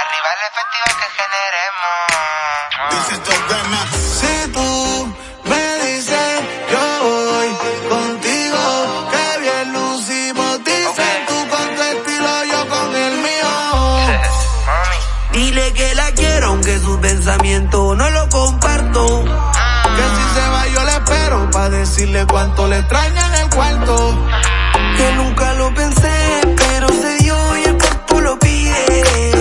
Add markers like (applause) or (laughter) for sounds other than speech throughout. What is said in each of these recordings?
Arriba el efectivo que generemos. Si tú me dices, yo voy contigo. Que bien lucimos. Dicen okay. tú con tu estilo, yo con el mío. (laughs) Dile que la quiero, aunque su pensamiento no lo comparto. Que si se va, yo le espero. Pa' decirle cuánto le extraña en el cuarto. Que nunca lo pensé. yeah.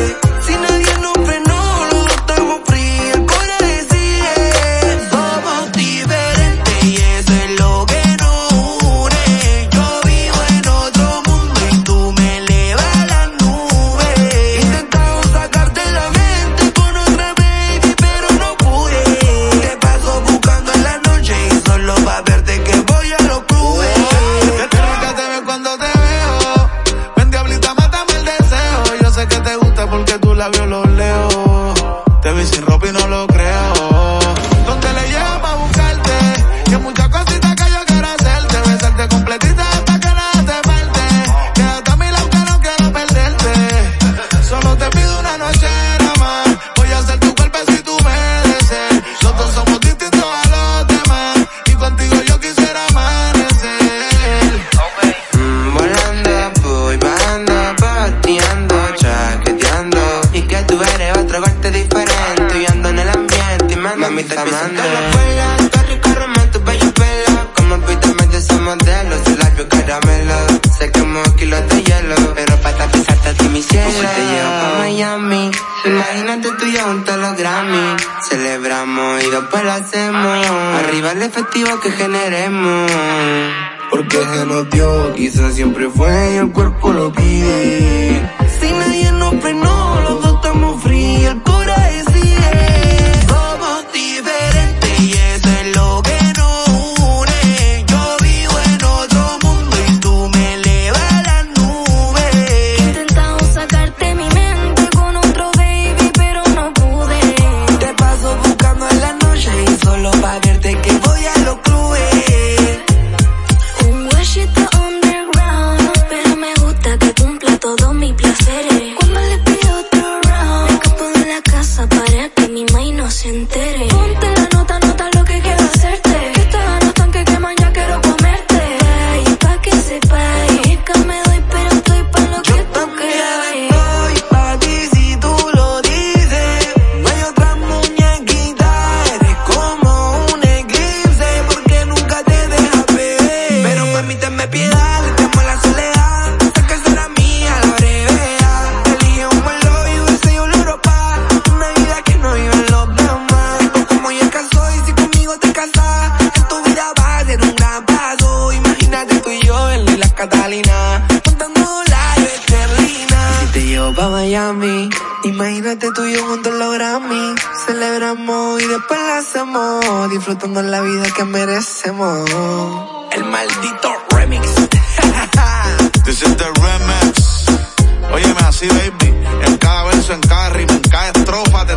pero para mi te llevo pa' Miami, imagínate tú y los Grammy. Celebramos y después lo hacemos. Arriba el efectivo que generemos. Porque se nos dio, quizás siempre fue y el cuerpo lo pide. Si nadie nos frenó. Imagínate tú y yo juntos los Grammy. Celebramos y después la hacemos. Disfrutando la vida que merecemos. El maldito remix. (laughs) This is the remix. Óyeme así, baby. En cada verso, en cada rima, en cada estrofa te